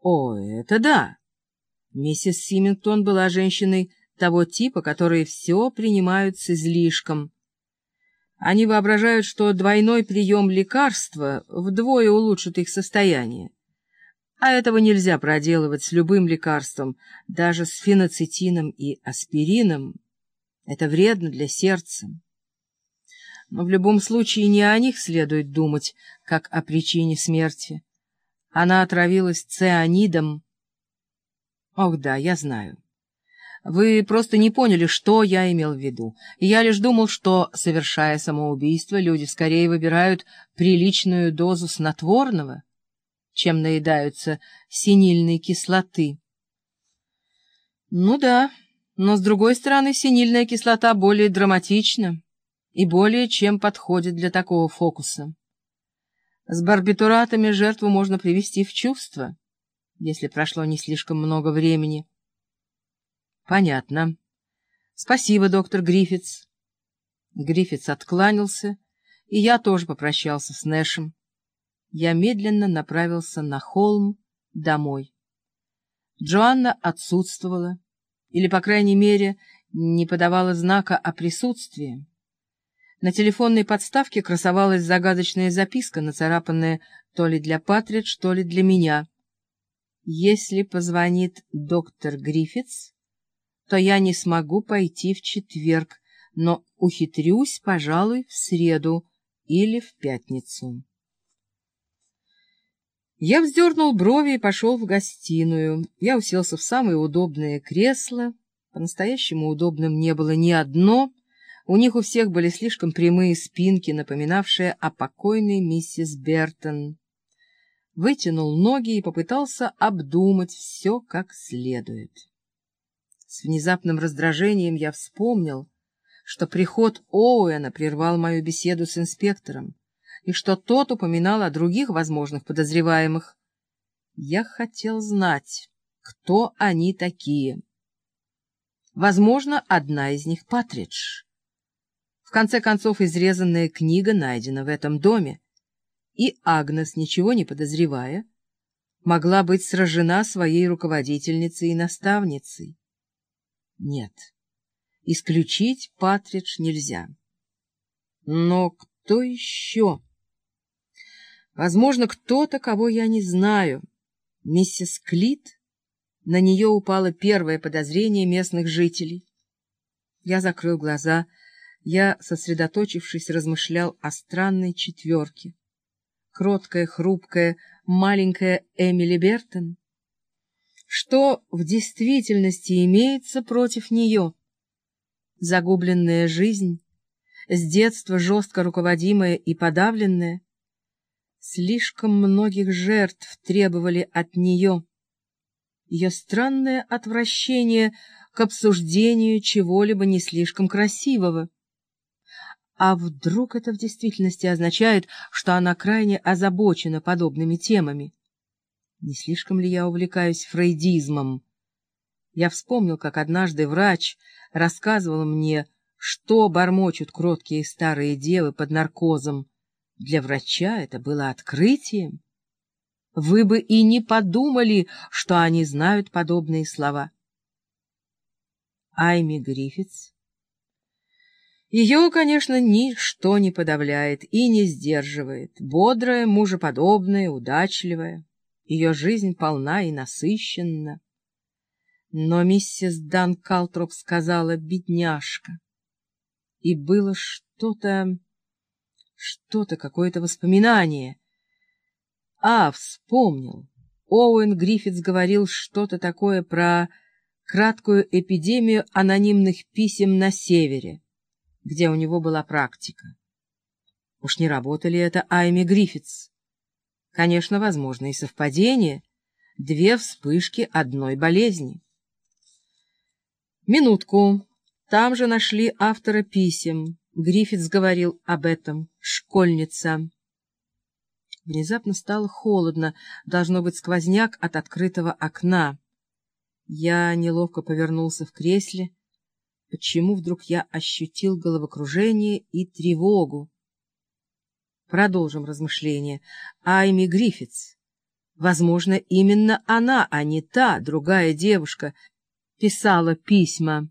О, это да! Миссис Симингтон была женщиной того типа, которые все принимают с излишком. Они воображают, что двойной прием лекарства вдвое улучшит их состояние. А этого нельзя проделывать с любым лекарством, даже с феноцетином и аспирином. Это вредно для сердца. Но в любом случае не о них следует думать, как о причине смерти. Она отравилась цианидом. Ох да, я знаю. Вы просто не поняли, что я имел в виду. Я лишь думал, что, совершая самоубийство, люди скорее выбирают приличную дозу снотворного, чем наедаются синильной кислоты. Ну да, но с другой стороны, синильная кислота более драматична и более чем подходит для такого фокуса. С барбитуратами жертву можно привести в чувство, если прошло не слишком много времени. Понятно. Спасибо, доктор Гриффитс. Гриффитс откланялся, и я тоже попрощался с Нэшем я медленно направился на холм домой. Джоанна отсутствовала, или, по крайней мере, не подавала знака о присутствии. На телефонной подставке красовалась загадочная записка, нацарапанная то ли для Патридж, то ли для меня. «Если позвонит доктор Гриффитс, то я не смогу пойти в четверг, но ухитрюсь, пожалуй, в среду или в пятницу». Я вздернул брови и пошел в гостиную. Я уселся в самое удобное кресло. По-настоящему удобным не было ни одно. У них у всех были слишком прямые спинки, напоминавшие о покойной миссис Бертон. Вытянул ноги и попытался обдумать все как следует. С внезапным раздражением я вспомнил, что приход Оуэна прервал мою беседу с инспектором и что тот упоминал о других возможных подозреваемых. Я хотел знать, кто они такие. Возможно, одна из них — Патридж. В конце концов, изрезанная книга найдена в этом доме, и Агнес, ничего не подозревая, могла быть сражена своей руководительницей и наставницей. Нет, исключить Патридж нельзя. Но кто еще? Возможно, кто-то, кого я не знаю. Миссис Клит? На нее упало первое подозрение местных жителей. Я закрыл глаза. Я, сосредоточившись, размышлял о странной четверке. Кроткая, хрупкая, маленькая Эмили Бертон. Что в действительности имеется против нее? Загубленная жизнь, с детства жестко руководимая и подавленная, Слишком многих жертв требовали от нее. Ее странное отвращение к обсуждению чего-либо не слишком красивого. А вдруг это в действительности означает, что она крайне озабочена подобными темами? Не слишком ли я увлекаюсь фрейдизмом? Я вспомнил, как однажды врач рассказывал мне, что бормочут кроткие старые девы под наркозом, для врача это было открытием. Вы бы и не подумали, что они знают подобные слова. Айми Гриффитс. Ее, конечно, ничто не подавляет и не сдерживает. Бодрая, мужеподобная, удачливая. Ее жизнь полна и насыщенна. Но миссис Дан Калтроп сказала «бедняжка». И было что-то... Что-то, какое-то воспоминание. А, вспомнил. Оуэн Гриффитс говорил что-то такое про краткую эпидемию анонимных писем на севере, где у него была практика. Уж не работали это Айми Гриффитс? Конечно, возможно и совпадение. Две вспышки одной болезни. Минутку. Там же нашли автора писем. Гриффитс говорил об этом. Школьница. Внезапно стало холодно, должно быть сквозняк от открытого окна. Я неловко повернулся в кресле. Почему вдруг я ощутил головокружение и тревогу? Продолжим размышления. Айми Гриффитс. Возможно, именно она, а не та, другая девушка, писала письма